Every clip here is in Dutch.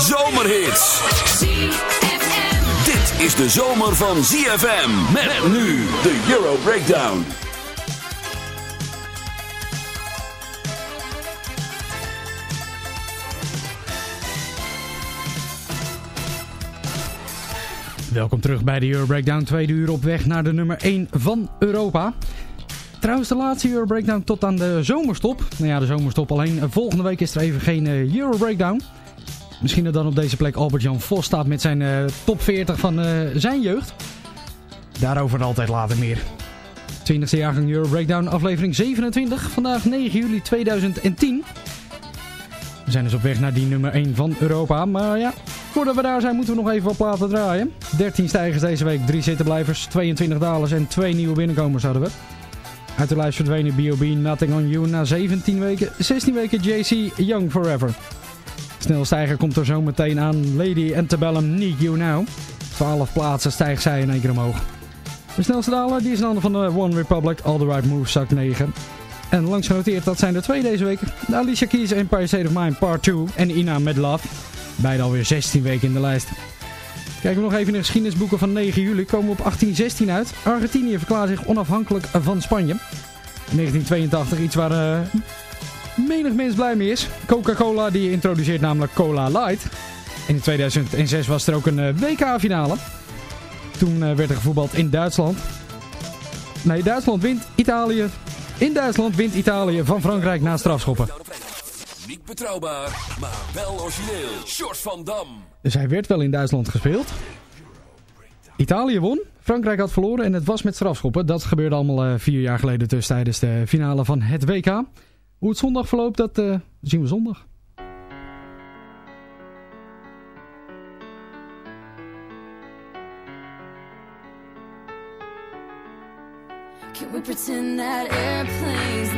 zomerhits. Dit is de zomer van ZFM. Met nu de Euro Breakdown. Welkom terug bij de Euro Breakdown. Tweede uur op weg naar de nummer 1 van Europa. Trouwens, de laatste Euro Breakdown tot aan de zomerstop. Nou ja, de zomerstop alleen. Volgende week is er even geen uh, Euro Breakdown. Misschien dat dan op deze plek Albert-Jan Vos staat met zijn uh, top 40 van uh, zijn jeugd. Daarover altijd later meer. 20e jaargang Euro Breakdown, aflevering 27. Vandaag 9 juli 2010. We zijn dus op weg naar die nummer 1 van Europa. Maar ja, voordat we daar zijn moeten we nog even wat platen draaien. 13 stijgers deze week, 3 zittenblijvers, 22 dalers en 2 nieuwe binnenkomers hadden we. Uit de lijst verdwenen B.O.B. Nothing On You na 17 weken. 16 weken JC Young Forever. Snel stijger komt er zo meteen aan. Lady Antebellum Need You Now. 12 plaatsen stijgt zij in één keer omhoog. De snelste daler die is een ander van de One Republic. All The Right Moves zakt 9. En langs genoteerd, dat zijn er twee deze week. De Alicia Keys Empire State of Mind Part 2 en Ina Med Love. Beide alweer 16 weken in de lijst. Kijken we nog even in de geschiedenisboeken van 9 juli. Komen we op 1816 uit. Argentinië verklaart zich onafhankelijk van Spanje. 1982, iets waar uh, menig mens blij mee is. Coca-Cola die introduceert namelijk Cola Light. In 2006 was er ook een uh, WK-finale. Toen uh, werd er gevoetbald in Duitsland. Nee, Duitsland wint Italië. In Duitsland wint Italië van Frankrijk na strafschoppen. Niet betrouwbaar, maar wel origineel. Short van Dam. Dus hij werd wel in Duitsland gespeeld. Italië won, Frankrijk had verloren en het was met strafschoppen. Dat gebeurde allemaal uh, vier jaar geleden dus tijdens de finale van het WK. Hoe het zondag verloopt, dat uh, zien we zondag. Can we pretend that airplanes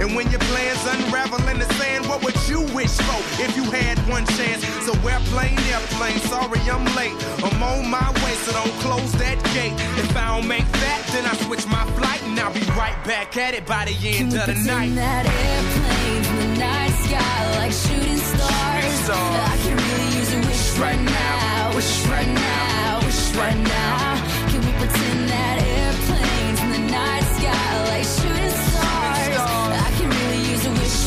And when your plans unravel in the sand, what would you wish for if you had one chance? So we're airplane, airplane, sorry I'm late. I'm on my way, so don't close that gate. If I don't make that, then I switch my flight and I'll be right back at it by the end Can of the night. that airplanes in the night sky like shooting stars? stars. I could really use a wish right now, wish right now, wish right now.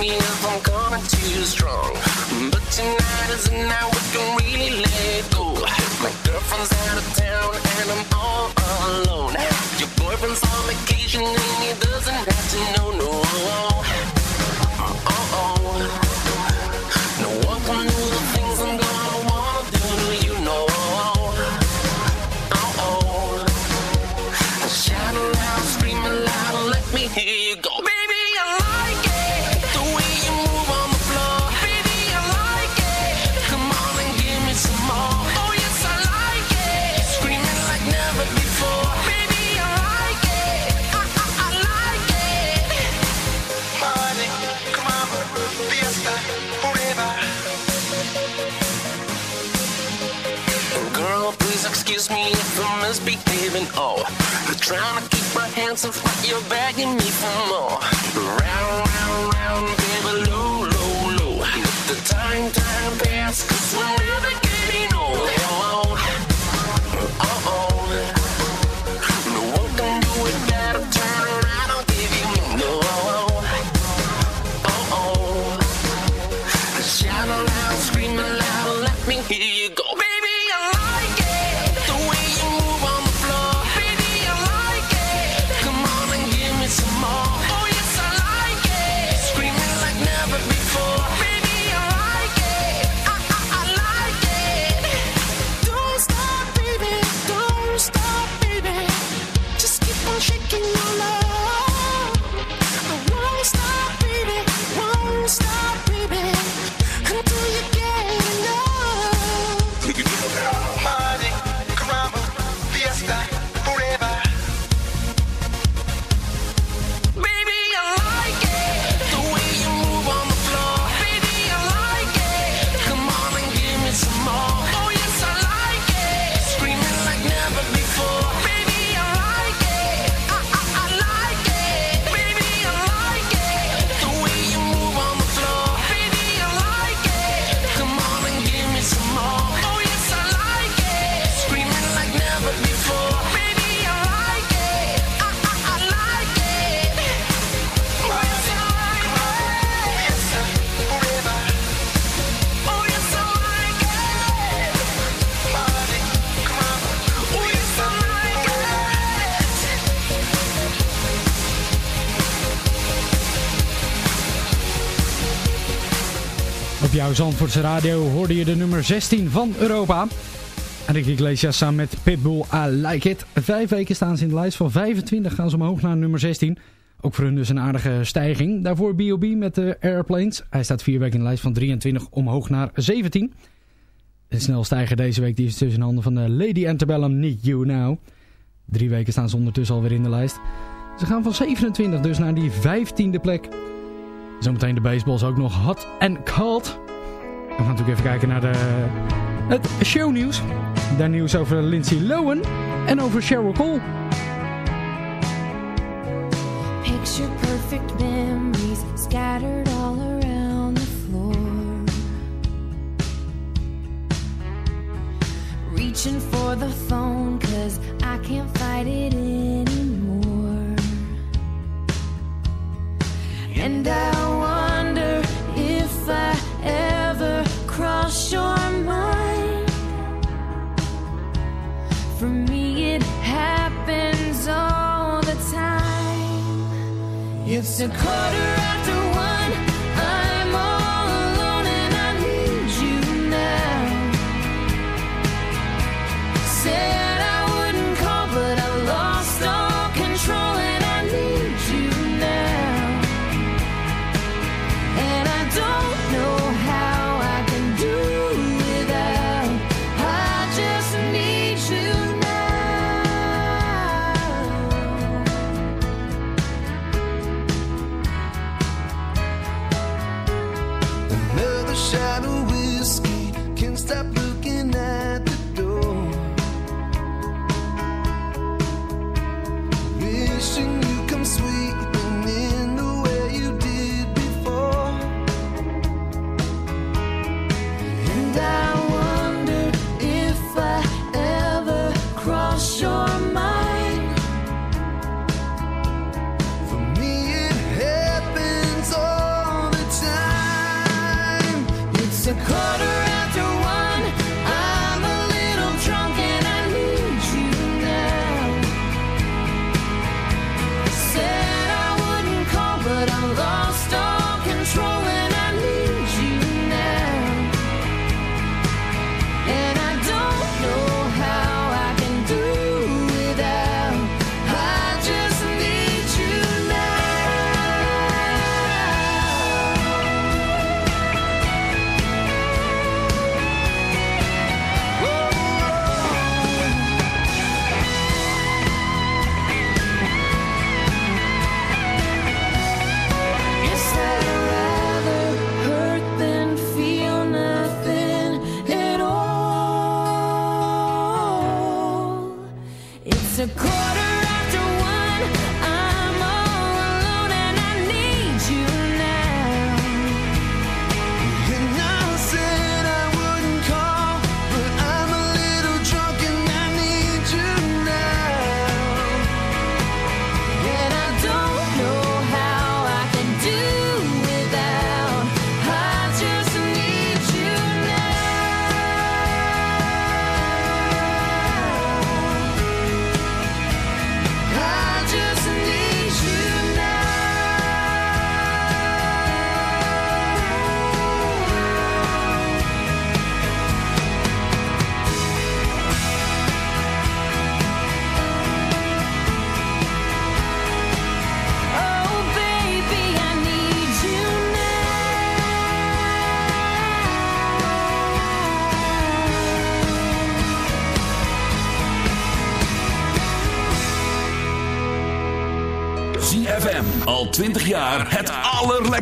me if I'm coming too strong. But tonight is the night we can really let go. My girlfriend's out of town and I'm all alone. Your boyfriend's on vacation and he doesn't have to know, no. Oh, oh. No one can move even owe. Oh. Trying to keep my hands off, but you're begging me for more. Round, round, round, baby, low, low, low. Let the time, time pass, cause we're never getting old. Oh, oh. Jouw Zandvoortse radio hoorde je de nummer 16 van Europa. Enrique Iglesias samen met Pitbull, I Like It. Vijf weken staan ze in de lijst. Van 25 gaan ze omhoog naar nummer 16. Ook voor hun dus een aardige stijging. Daarvoor B.O.B. met de Airplanes. Hij staat vier weken in de lijst van 23 omhoog naar 17. De snelstijger deze week die is tussen handen van de Lady Antebellum Need You Now. Drie weken staan ze ondertussen alweer in de lijst. Ze gaan van 27 dus naar die 15e plek. Zometeen de baseballs ook nog hot and cold. Gaan natuurlijk even kijken naar de, het shownieuws. Daar nieuws over Lindsay Lohan en over Cheryl Cole. Picture perfect memories scattered all around the floor. Reaching for the phone cause I can't fight it anymore. And I wonder if I ever cross your mind. For me, it happens all the time. It's a quarter after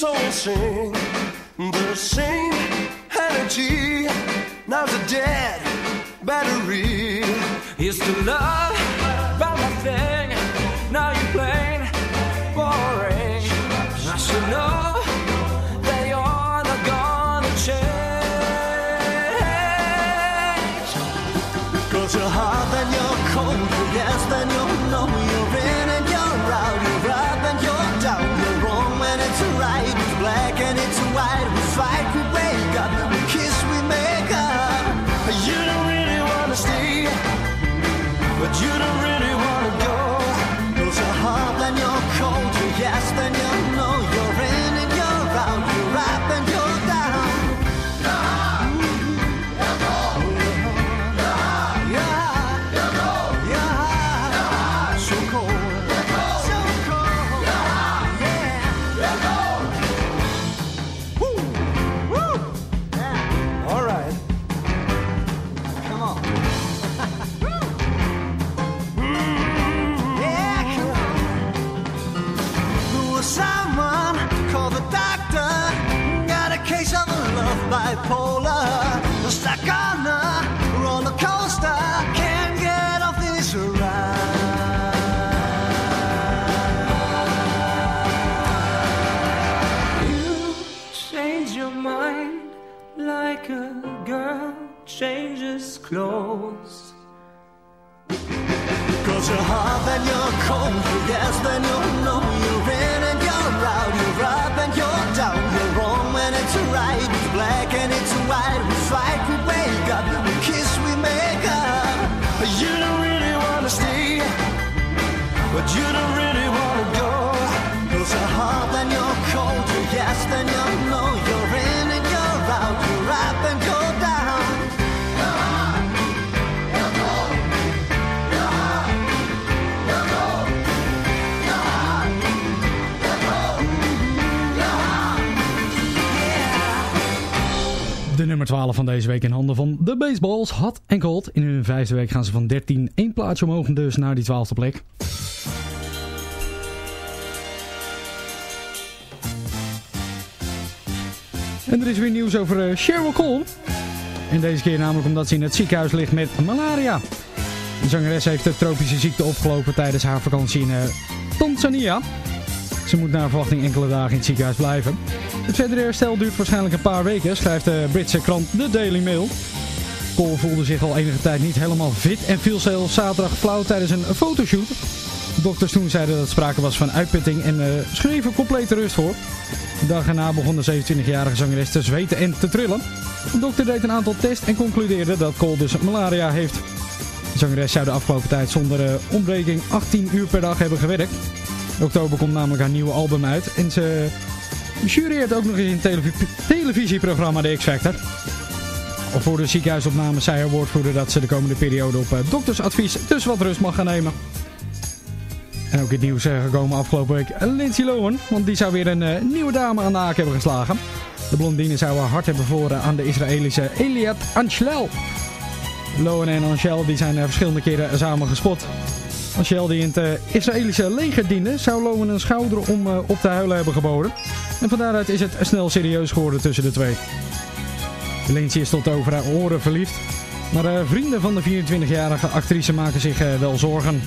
soul sing the same energy. Now's the dead battery. Is to love. nummer 12 van deze week in handen van de Baseballs. Hot en cold. In hun vijfde week gaan ze van 13 één plaatsje omhoog dus naar die twaalfde plek. En er is weer nieuws over eh, Sheryl Cole. En deze keer namelijk omdat ze in het ziekenhuis ligt met malaria. De zangeres heeft de tropische ziekte opgelopen tijdens haar vakantie in eh, Tanzania. Ze moet naar verwachting enkele dagen in het ziekenhuis blijven. Het verdere herstel duurt waarschijnlijk een paar weken, schrijft de Britse krant The Daily Mail. Cole voelde zich al enige tijd niet helemaal fit en viel zelfs zaterdag flauw tijdens een fotoshoot. Dokters toen zeiden dat sprake was van uitputting en uh, schreven complete rust voor. De dag erna begon de 27-jarige zangeres te zweten en te trillen. De dokter deed een aantal tests en concludeerde dat Cole dus malaria heeft. De zangeres zou de afgelopen tijd zonder uh, ontbreking 18 uur per dag hebben gewerkt. Oktober komt namelijk haar nieuwe album uit en ze jureert ook nog eens telev televisieprogramma The X Factor. Voor de ziekenhuisopname zei haar woordvoerder dat ze de komende periode op uh, doktersadvies dus wat rust mag gaan nemen. En ook het nieuws uh, gekomen afgelopen week Lindsay Lohan, want die zou weer een uh, nieuwe dame aan de haak hebben geslagen. De blondine zou haar hart hebben verloren aan de Israëlische Eliat Anshel. Lohan en Anshel die zijn verschillende keren samen gespot. Anshel die in het Israëlische leger diende, zou Lohan een schouder om op te huilen hebben geboden. En van daaruit is het snel serieus geworden tussen de twee. Lindsay is tot over haar oren verliefd. Maar uh, vrienden van de 24-jarige actrice maken zich uh, wel zorgen.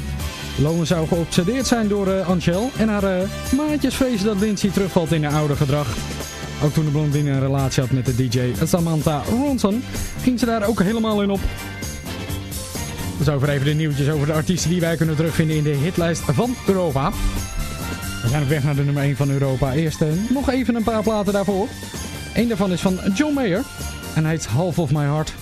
Lowen zou geobsedeerd zijn door uh, Angel en haar maatjes vrezen dat Lindsay terugvalt in haar oude gedrag. Ook toen de blondine een relatie had met de DJ Samantha Ronson, ging ze daar ook helemaal in op. Over even de nieuwtjes over de artiesten die wij kunnen terugvinden in de hitlijst van Europa. We zijn op weg naar de nummer 1 van Europa. Eerst nog even een paar platen daarvoor. Eén daarvan is van John Mayer. En hij heet Half of My Heart.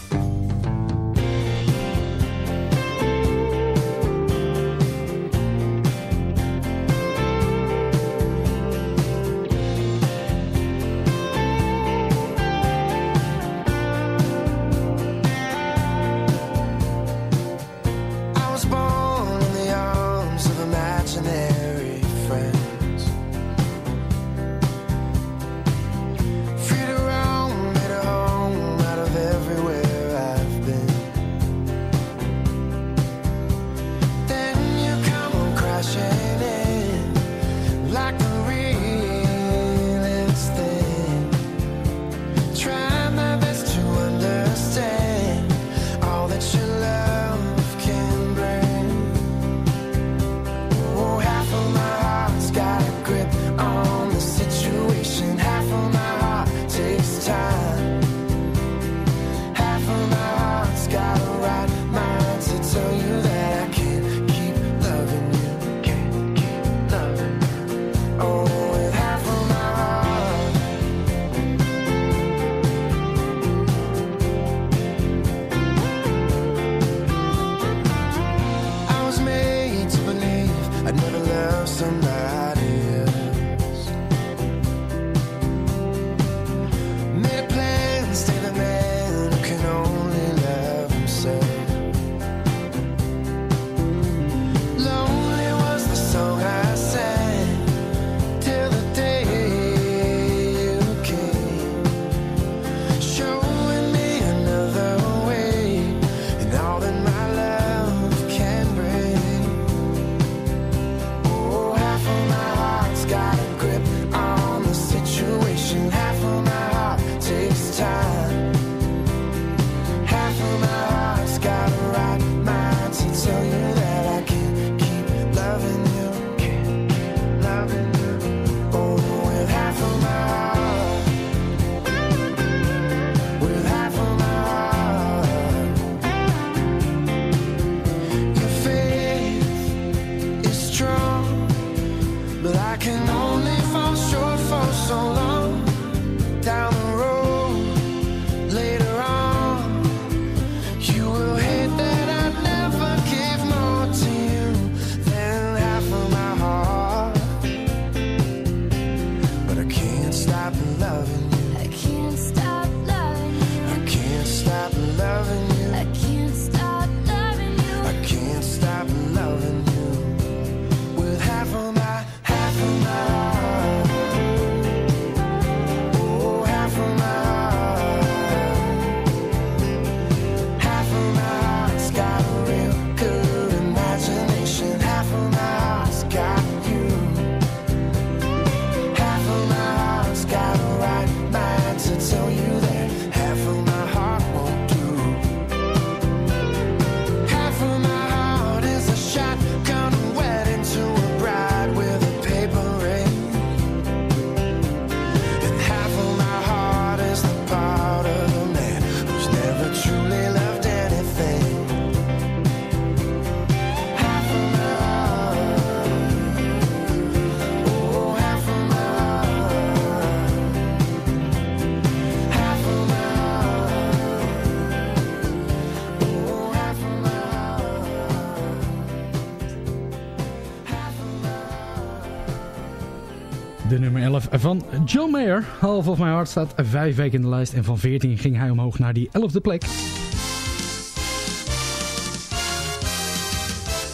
Van John Mayer. Half of My Heart staat vijf weken in de lijst. En van 14 ging hij omhoog naar die 11e plek.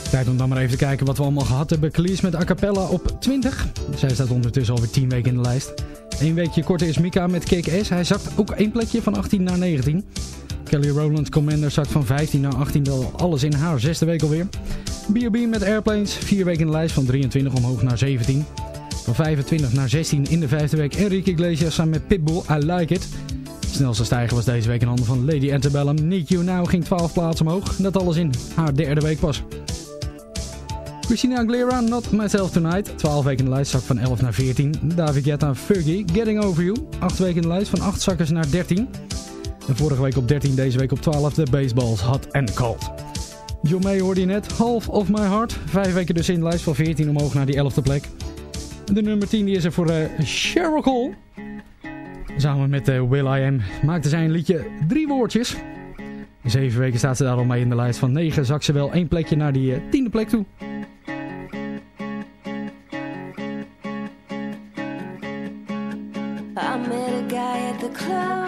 Tijd om dan maar even te kijken wat we allemaal gehad hebben. Cleese met A Cappella op 20. Zij staat ondertussen alweer 10 weken in de lijst. Eén weekje korter is Mika met Kick S. Hij zakt ook één plekje van 18 naar 19. Kelly Rowland Commander zakt van 15 naar 18. Alles in haar zesde week alweer. B.O.B. met Airplanes. Vier weken in de lijst van 23 omhoog naar 17. Van 25 naar 16 in de vijfde week. Enrique Iglesias samen met Pitbull, I Like It. Snelste stijger was deze week in handen van Lady Antebellum. Need You Now ging 12 plaatsen omhoog. Dat alles in haar derde week pas. Christina Aguilera, Not Myself Tonight. 12 weken in de lijst, zak van 11 naar 14. David Guetta, Fergie, Getting Over You. 8 weken in de lijst, van 8 zakkers naar 13. En vorige week op 13, deze week op 12, de Baseballs Hot and Cold. John May hoorde je net, Half of My Heart. 5 weken dus in de lijst, van 14 omhoog naar die 11e plek. De nummer 10 die is er voor uh, Cheryl Cole. Samen met uh, Will I Am maakte zij een liedje drie woordjes. In 7 weken staat ze daar al mee in de lijst. Van 9 zak ze wel één plekje naar die 10e uh, plek toe. I met a guy at the club.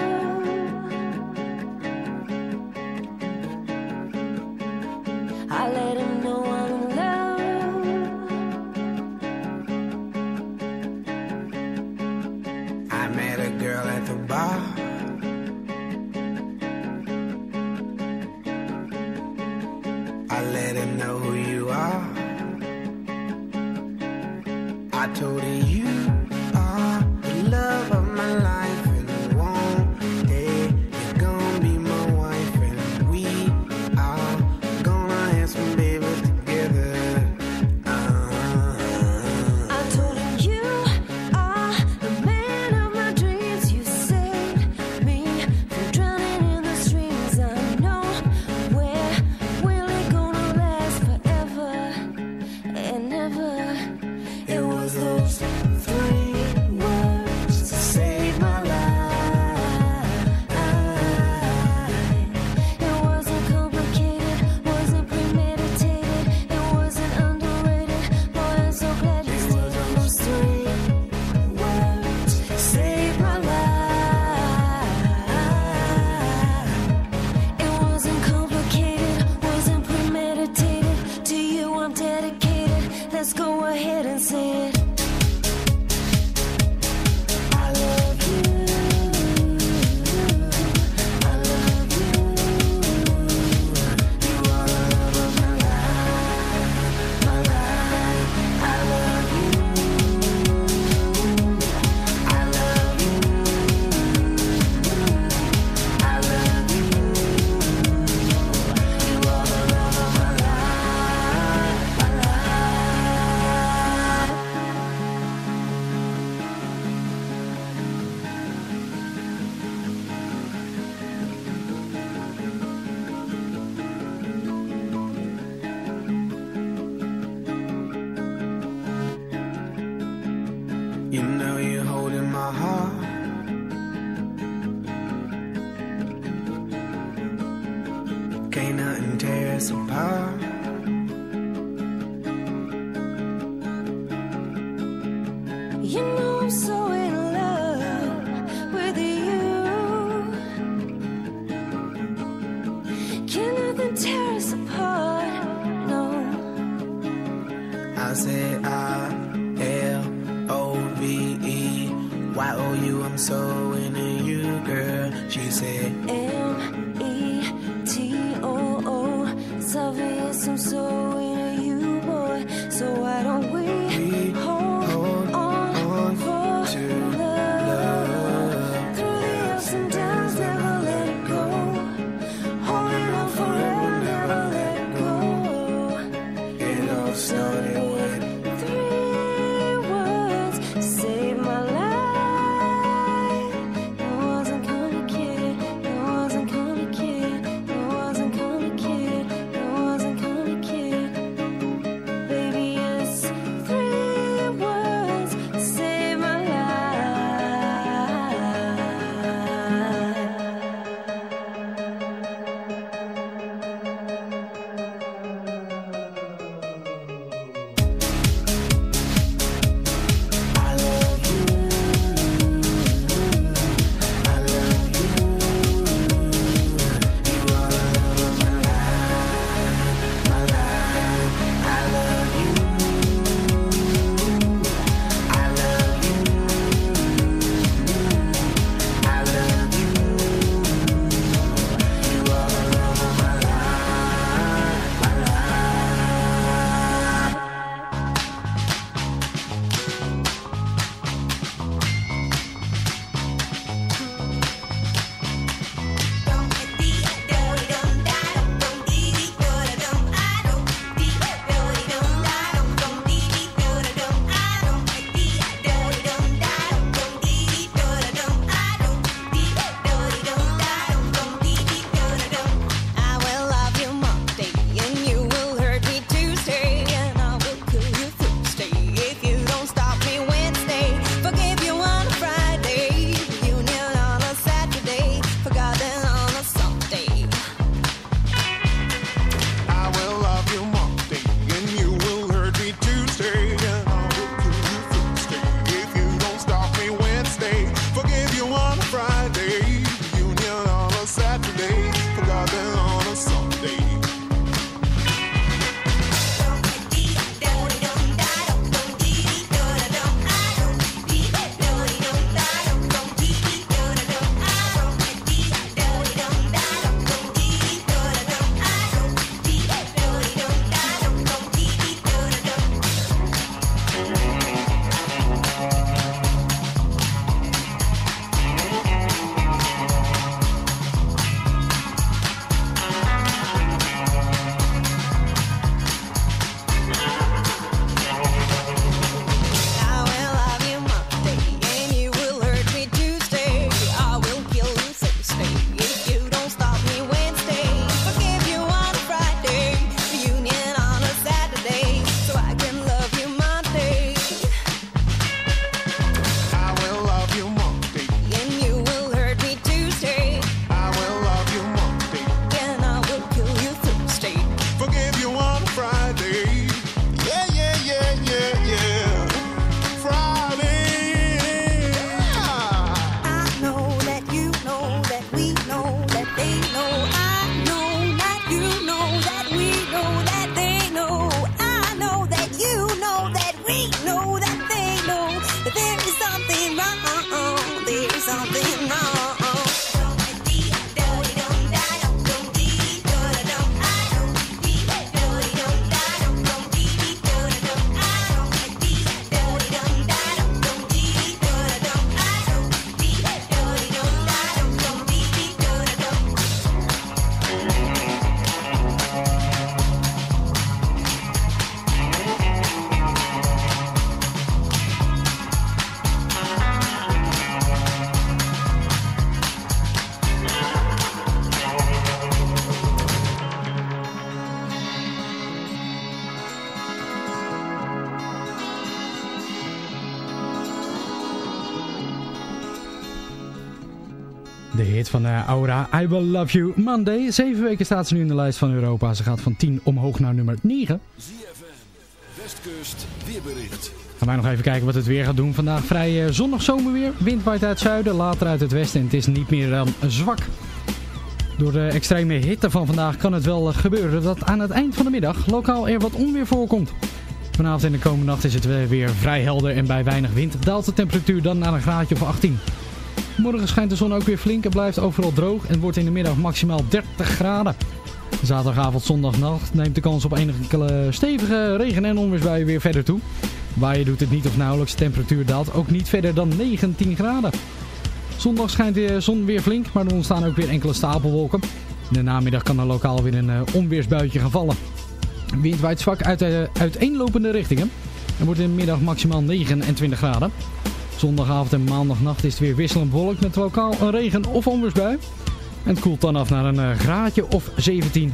Van uh, Aura, I Will Love You Monday. Zeven weken staat ze nu in de lijst van Europa. Ze gaat van 10 omhoog naar nummer 9. ZFM, Westkust, weerbericht. Gaan wij nog even kijken wat het weer gaat doen. Vandaag vrij uh, zonnig zomerweer. Wind waait uit het zuiden, later uit het westen. En het is niet meer dan zwak. Door de extreme hitte van vandaag kan het wel gebeuren dat aan het eind van de middag lokaal er wat onweer voorkomt. Vanavond en de komende nacht is het weer vrij helder en bij weinig wind daalt de temperatuur dan naar een graadje of 18. Morgen schijnt de zon ook weer flink en blijft overal droog en wordt in de middag maximaal 30 graden. Zaterdagavond, zondagnacht neemt de kans op enige stevige regen- en onweersbuien weer verder toe. Waaien doet het niet of nauwelijks, de temperatuur daalt ook niet verder dan 19 graden. Zondag schijnt de zon weer flink, maar er ontstaan ook weer enkele stapelwolken. In de namiddag kan er lokaal weer een onweersbuitje gaan vallen. Wind waait zwak uit de uiteenlopende richtingen. En wordt in de middag maximaal 29 graden. Zondagavond en maandagnacht is het weer wisselend bewolkt met lokaal een regen- of onweersbui. En het koelt dan af naar een graadje of 17.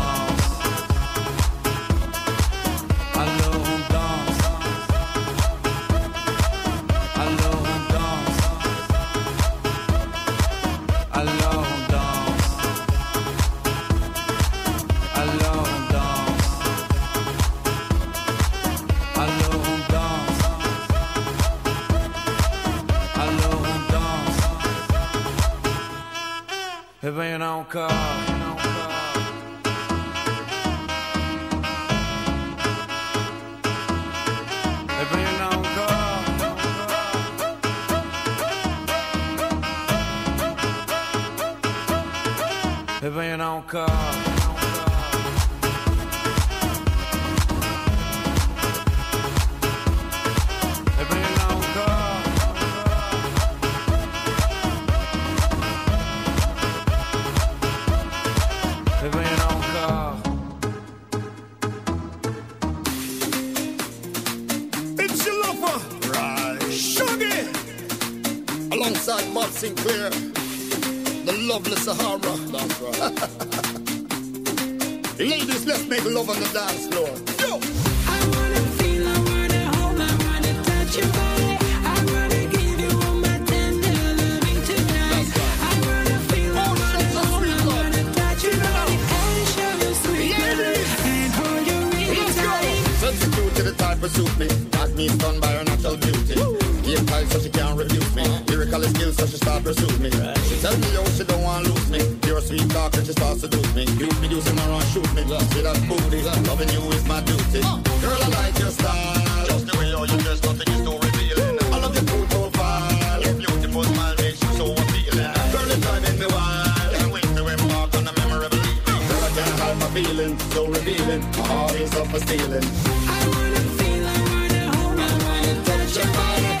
Me. She tell me yo she don't want to lose me. Pure sweet talk and she starts seduce me. You me use him around shoot me. Love. See that booty, loving you is my duty. Girl I like your style. Just the way how you dress, nothing is too revealing. I love your cool profile. Your beautiful smile makes you so appealing. Girl it's driving me wild. Can't wait to embark on a memorable evening. Girl I can't hide my feelings, so revealing. My heart is up for stealing. I wanna feel, I wanna hold, I wanna touch your body.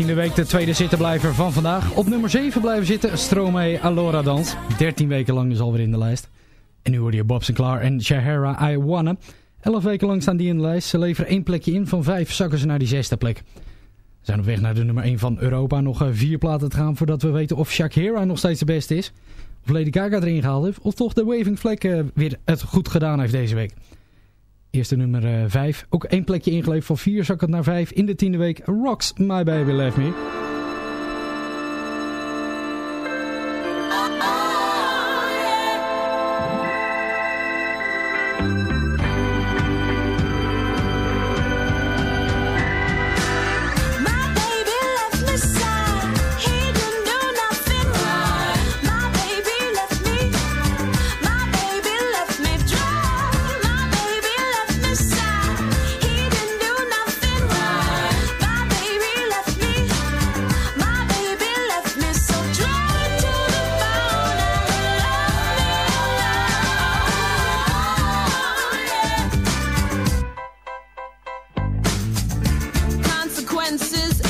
13e week de tweede zittenblijver van vandaag. Op nummer 7 blijven zitten Stromae Alora Dans. 13 weken lang dus alweer in de lijst. En nu worden je Bob Sinclair en Shahara I Wanna. 11 weken lang staan die in de lijst. Ze leveren één plekje in. Van 5 zakken ze naar die zesde plek. We zijn op weg naar de nummer 1 van Europa. Nog eh, vier platen te gaan voordat we weten of Shakira nog steeds de beste is. Of Lady Gaga erin gehaald heeft. Of toch de Waving Flag eh, weer het goed gedaan heeft deze week. Eerste nummer 5. Ook één plekje ingeleverd. Van 4 zak het naar 5 in de tiende week. Rocks My Baby Left Me.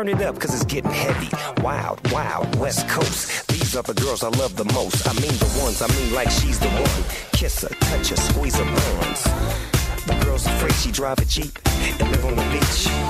Turn it up, cause it's getting heavy. Wild, wild, West Coast. These are the girls I love the most. I mean the ones, I mean like she's the one. Kiss her, touch her, squeeze her buns. The girl's afraid she drive a Jeep and live on the beach.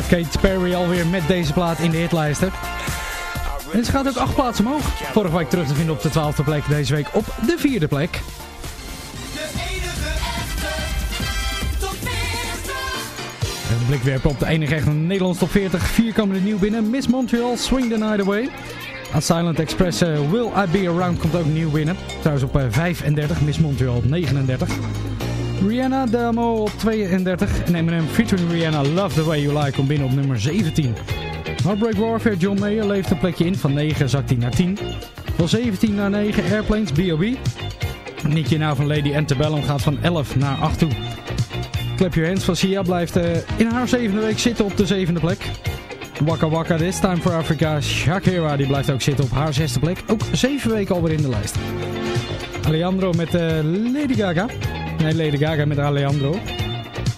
Staat Kate Perry alweer met deze plaat in de hitlijsten. En ze gaat ook acht plaatsen omhoog. Vorige week terug te vinden op de twaalfde plek. Deze week op de vierde plek. Een blik werpen op de enige echte Nederlands top 40. Vier komen er nieuw binnen. Miss Montreal, Swing the Night Away. Aan Silent Express eh, Will I Be Around komt ook nieuw binnen. Trouwens op eh, 35, Miss Montreal op 39. Rihanna Demo op 32. En Eminem featuring Rihanna Love The Way You Like komt binnen op nummer 17. Heartbreak Warfare John Mayer leeft een plekje in. Van 9 zakt hij naar 10. Van 17 naar 9 Airplanes B.O.B. Nietje nou van Lady Antebellum gaat van 11 naar 8 toe. Clap Your Hands van Sia blijft uh, in haar zevende week zitten op de zevende plek. Waka Waka This Time for Africa. Shakira die blijft ook zitten op haar zesde plek. Ook zeven weken alweer in de lijst. Alejandro met uh, Lady Gaga. Nee, Lady Gaga met Alejandro.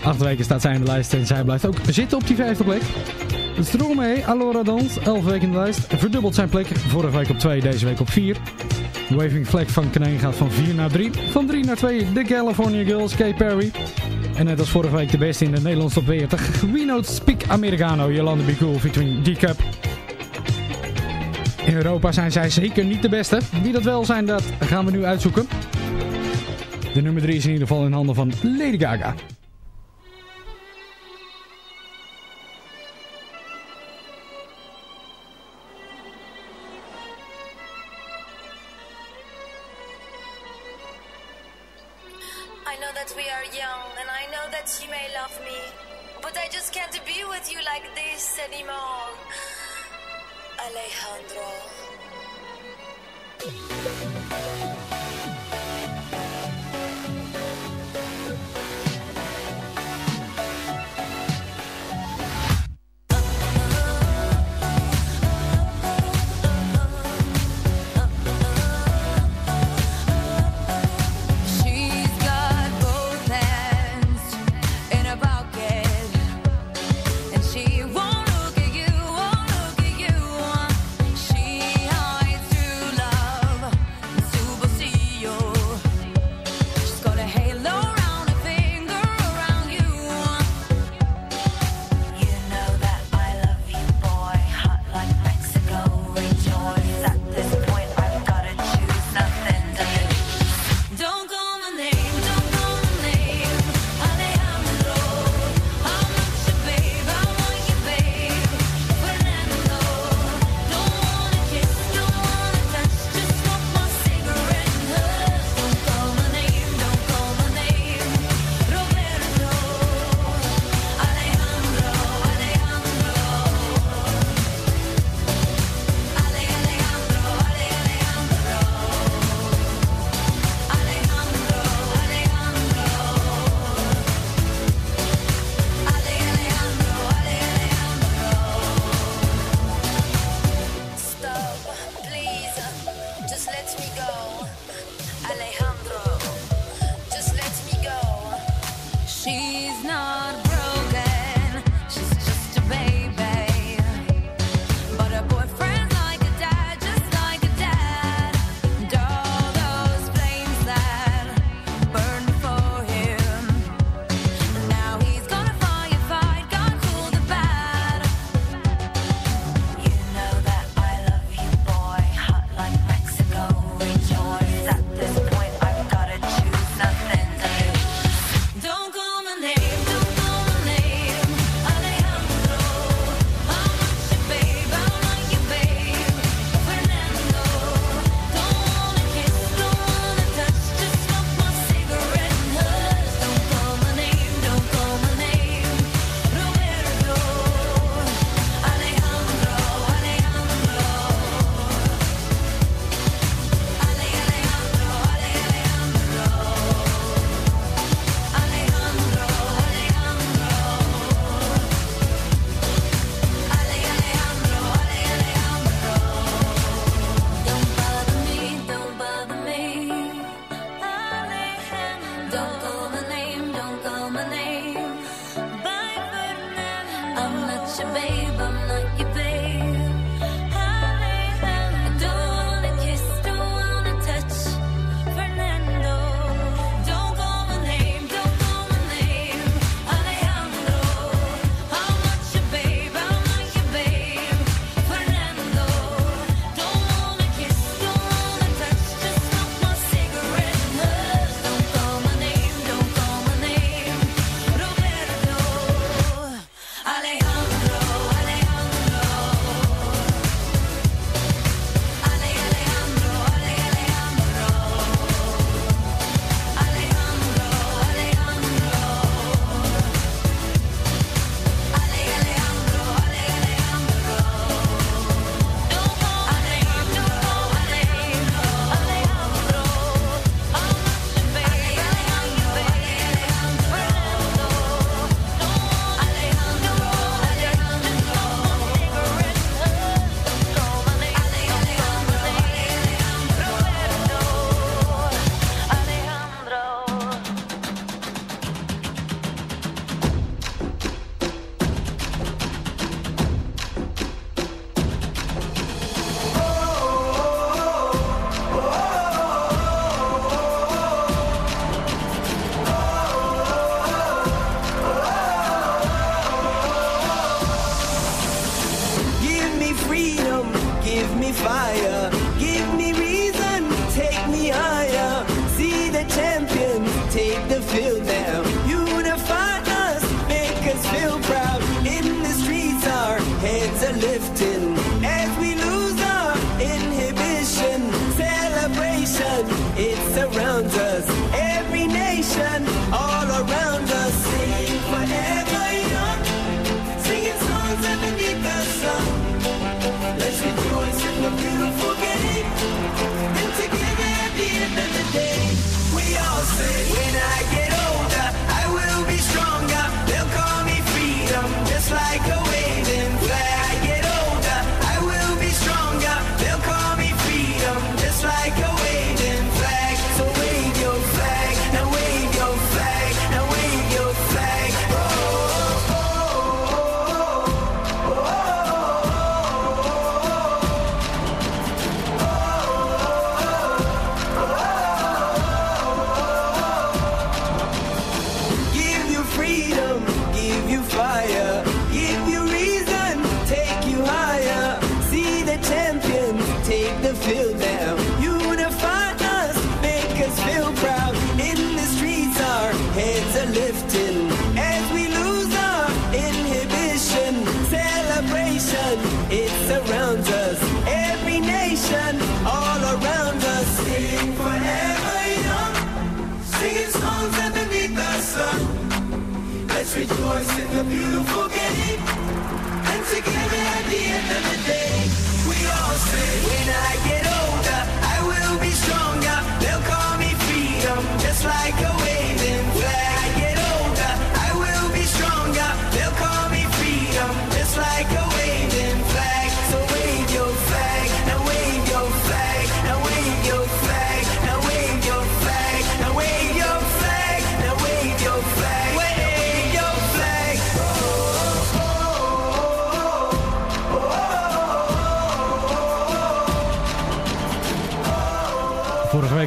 Acht weken staat zij in de lijst en zij blijft ook zitten op die vijfde plek. Stromae, Alora Dans, 11 weken in de lijst. Verdubbelt zijn plek. Vorige week op 2, deze week op 4. Waving Flag van Kneen gaat van 4 naar 3. Van 3 naar 2 de California Girls, Kay Perry. En net als vorige week de beste in de Nederlands top 40. We Know Speak Americano, Jolanda Be Cool featuring D-Cup. In Europa zijn zij zeker niet de beste. Wie dat wel zijn, dat gaan we nu uitzoeken. De nummer 3 is in ieder geval in handen van Lady Gaga.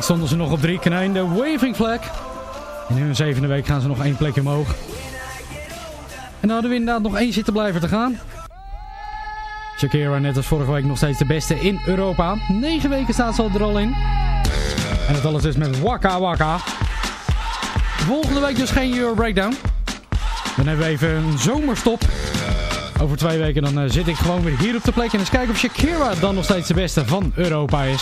stonden ze nog op drie konijn, de Waving Flag. En in hun zevende week gaan ze nog één plekje omhoog. En dan hadden we inderdaad nog één zitten blijven te gaan. Shakira net als vorige week nog steeds de beste in Europa. Negen weken staat ze er al in. En dat alles is met Waka Waka. Volgende week dus geen Euro Breakdown. Dan hebben we even een zomerstop. Over twee weken dan eh, zit ik gewoon weer hier op de plek. En eens kijken of Shakira dan nog steeds de beste van Europa is.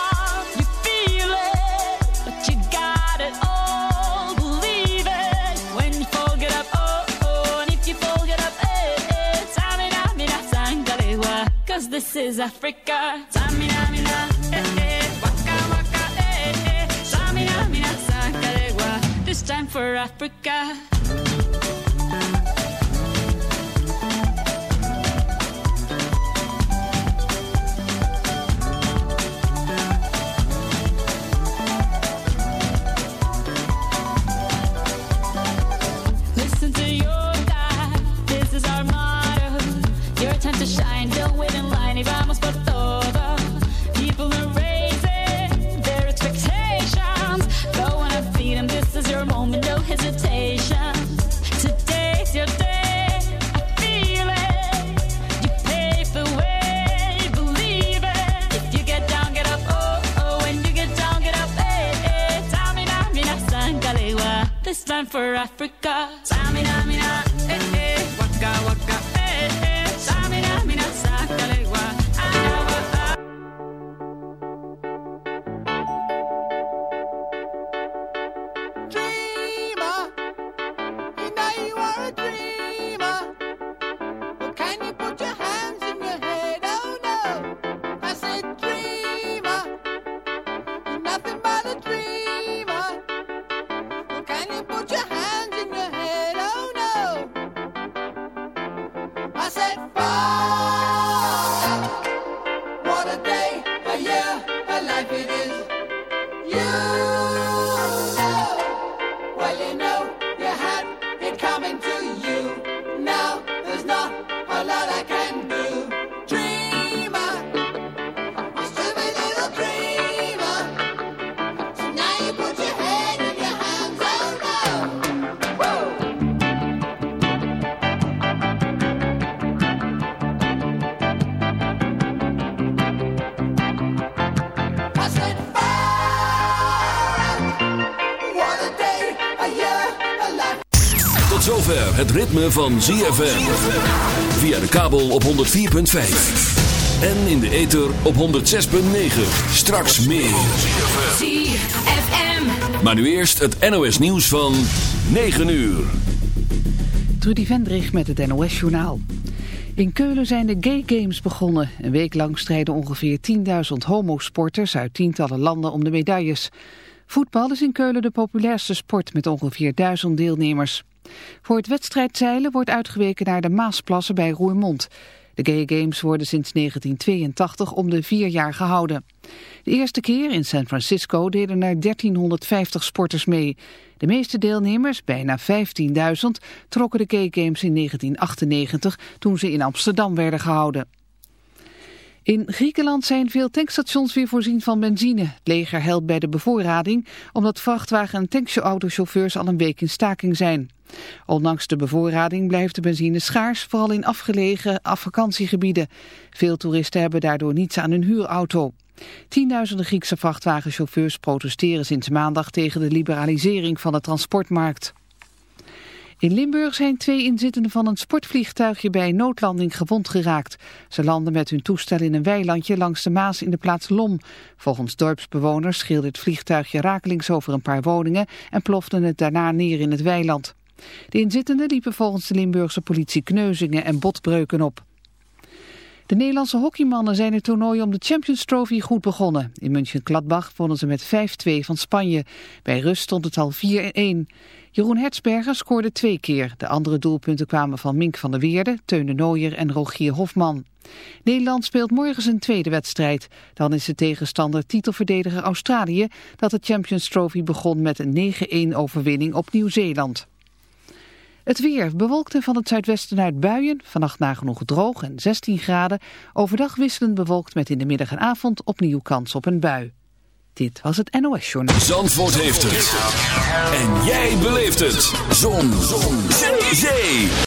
this is Africa. This time for Africa. for Africa. Ritme van ZFM. Via de kabel op 104.5. En in de ether op 106.9. Straks meer. ZFM. Maar nu eerst het NOS nieuws van 9 uur. Trudy Vendrich met het NOS journaal. In Keulen zijn de Gay Games begonnen. Een week lang strijden ongeveer 10.000 homosporters uit tientallen landen om de medailles. Voetbal is in Keulen de populairste sport met ongeveer 1000 deelnemers. Voor het wedstrijdzeilen wordt uitgeweken naar de Maasplassen bij Roermond. De Gay Games worden sinds 1982 om de vier jaar gehouden. De eerste keer in San Francisco deden er 1350 sporters mee. De meeste deelnemers, bijna 15.000, trokken de Gay Games in 1998 toen ze in Amsterdam werden gehouden. In Griekenland zijn veel tankstations weer voorzien van benzine. Het leger helpt bij de bevoorrading omdat vrachtwagen- en tankautochauffeurs al een week in staking zijn. Ondanks de bevoorrading blijft de benzine schaars, vooral in afgelegen vakantiegebieden. Veel toeristen hebben daardoor niets aan hun huurauto. Tienduizenden Griekse vrachtwagenchauffeurs protesteren sinds maandag tegen de liberalisering van de transportmarkt. In Limburg zijn twee inzittenden van een sportvliegtuigje bij een noodlanding gewond geraakt. Ze landen met hun toestel in een weilandje langs de Maas in de plaats Lom. Volgens dorpsbewoners scheelde het vliegtuigje rakelings over een paar woningen en plofte het daarna neer in het weiland. De inzittenden liepen volgens de Limburgse politie kneuzingen en botbreuken op. De Nederlandse hockeymannen zijn het toernooi om de Champions Trophy goed begonnen. In München-Gladbach wonnen ze met 5-2 van Spanje. Bij rust stond het al 4-1. Jeroen Hertzberger scoorde twee keer. De andere doelpunten kwamen van Mink van der Weerde, Teun Nooier en Rogier Hofman. Nederland speelt morgen zijn tweede wedstrijd. Dan is de tegenstander titelverdediger Australië... dat de Champions Trophy begon met een 9-1 overwinning op Nieuw-Zeeland. Het weer bewolkt en van het zuidwesten uit buien. Vannacht nagenoeg droog en 16 graden. Overdag wisselend bewolkt met in de middag en avond opnieuw kans op een bui. Dit was het NOS Journaal. Zandvoort heeft het. En jij beleeft het. Zon. Zon. Zee.